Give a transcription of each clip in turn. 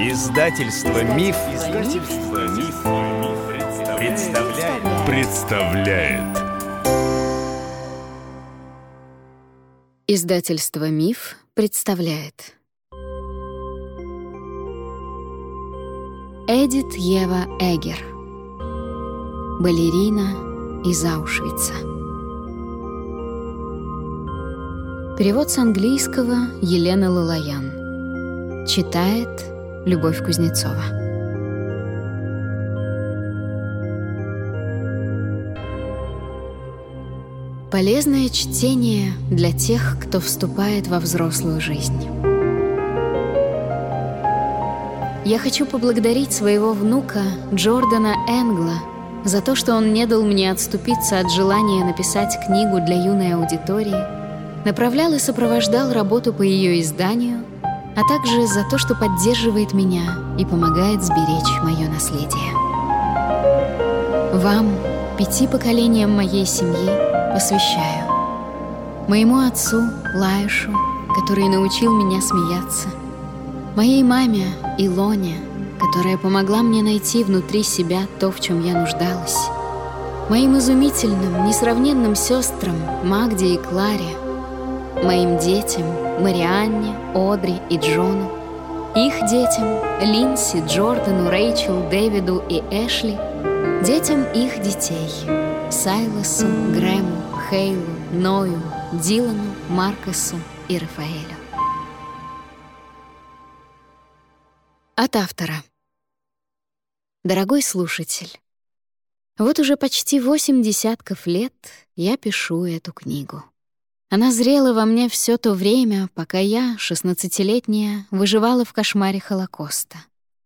Издательство Миф, Издательство Миф, представляет. представляет. Издательство Миф представляет. Эдит Ева Эгер. Балерина из Аушвица. Перевод с английского Елена Лалаян. Читает Любовь Кузнецова. Полезное чтение для тех, кто вступает во взрослую жизнь. Я хочу поблагодарить своего внука Джордана Энгла за то, что он не дал мне отступиться от желания написать книгу для юной аудитории, направлял и сопровождал работу по ее изданию — а также за то, что поддерживает меня и помогает сберечь мое наследие. Вам, пяти поколениям моей семьи, посвящаю. Моему отцу, Лаюшу, который научил меня смеяться. Моей маме, Илоне, которая помогла мне найти внутри себя то, в чем я нуждалась. Моим изумительным, несравненным сестрам Магде и Кларе. Моим детям — Марианне, Одри и Джону, их детям Линси, Джордану, Рэйчел, Дэвиду и Эшли, детям их детей Сайлосу, Грэму, Хейлу, Ною, Дилану, Маркосу и Рафаэлю. От автора. Дорогой слушатель, вот уже почти восемь десятков лет я пишу эту книгу. Она зрела во мне все то время, пока я, шестнадцатилетняя, выживала в кошмаре Холокоста,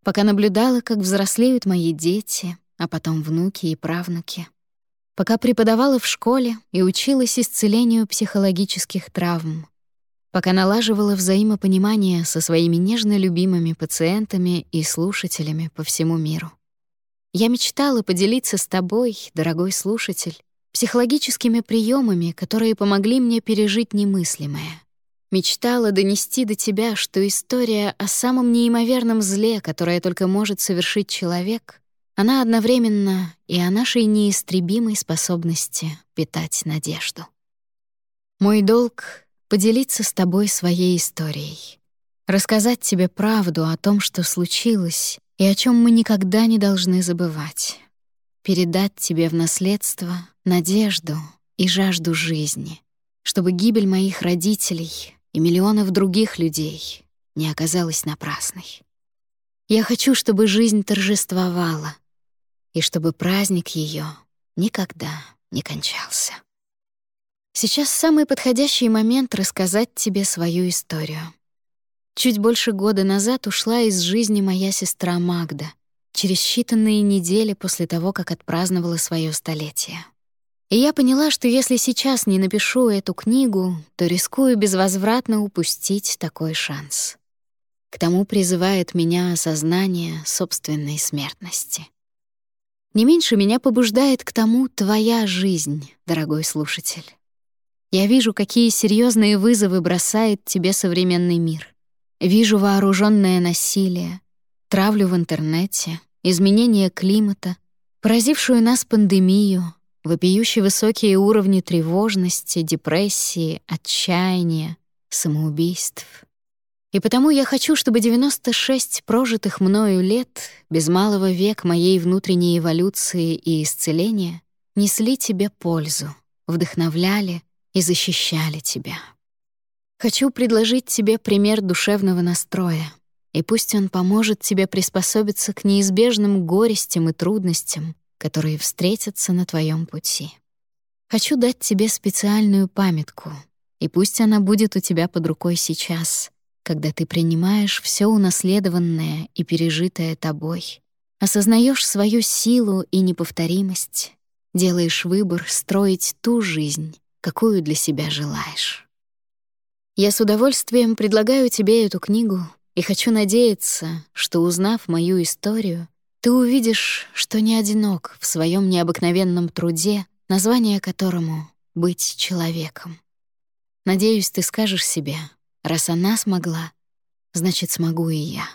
пока наблюдала, как взрослеют мои дети, а потом внуки и правнуки, пока преподавала в школе и училась исцелению психологических травм, пока налаживала взаимопонимание со своими нежно любимыми пациентами и слушателями по всему миру. Я мечтала поделиться с тобой, дорогой слушатель, психологическими приемами, которые помогли мне пережить немыслимое. Мечтала донести до тебя, что история о самом неимоверном зле, которое только может совершить человек, она одновременно и о нашей неистребимой способности питать надежду. Мой долг — поделиться с тобой своей историей, рассказать тебе правду о том, что случилось, и о чем мы никогда не должны забывать, передать тебе в наследство надежду и жажду жизни, чтобы гибель моих родителей и миллионов других людей не оказалась напрасной. Я хочу, чтобы жизнь торжествовала, и чтобы праздник ее никогда не кончался. Сейчас самый подходящий момент рассказать тебе свою историю. Чуть больше года назад ушла из жизни моя сестра Магда, через считанные недели после того, как отпраздновала свое столетие. И я поняла, что если сейчас не напишу эту книгу, то рискую безвозвратно упустить такой шанс. К тому призывает меня осознание собственной смертности. Не меньше меня побуждает к тому твоя жизнь, дорогой слушатель. Я вижу, какие серьезные вызовы бросает тебе современный мир. Вижу вооруженное насилие, травлю в интернете, изменение климата, поразившую нас пандемию, вопиющие высокие уровни тревожности, депрессии, отчаяния, самоубийств. И потому я хочу, чтобы 96 прожитых мною лет, без малого век моей внутренней эволюции и исцеления, несли тебе пользу, вдохновляли и защищали тебя. Хочу предложить тебе пример душевного настроя, и пусть он поможет тебе приспособиться к неизбежным горестям и трудностям, которые встретятся на твоем пути. Хочу дать тебе специальную памятку, и пусть она будет у тебя под рукой сейчас, когда ты принимаешь все унаследованное и пережитое тобой, осознаешь свою силу и неповторимость, делаешь выбор строить ту жизнь, какую для себя желаешь. Я с удовольствием предлагаю тебе эту книгу и хочу надеяться, что, узнав мою историю, ты увидишь, что не одинок в своем необыкновенном труде, название которому — быть человеком. Надеюсь, ты скажешь себе, раз она смогла, значит, смогу и я.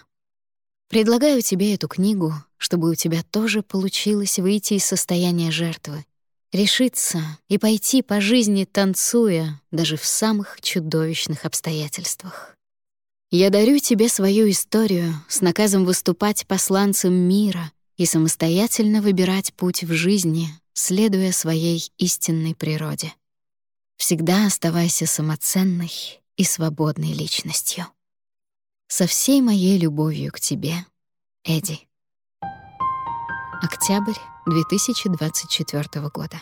Предлагаю тебе эту книгу, чтобы у тебя тоже получилось выйти из состояния жертвы, решиться и пойти по жизни танцуя даже в самых чудовищных обстоятельствах. Я дарю тебе свою историю с наказом выступать посланцем мира и самостоятельно выбирать путь в жизни, следуя своей истинной природе. Всегда оставайся самоценной и свободной личностью. Со всей моей любовью к тебе, Эдди. Октябрь 2024 года.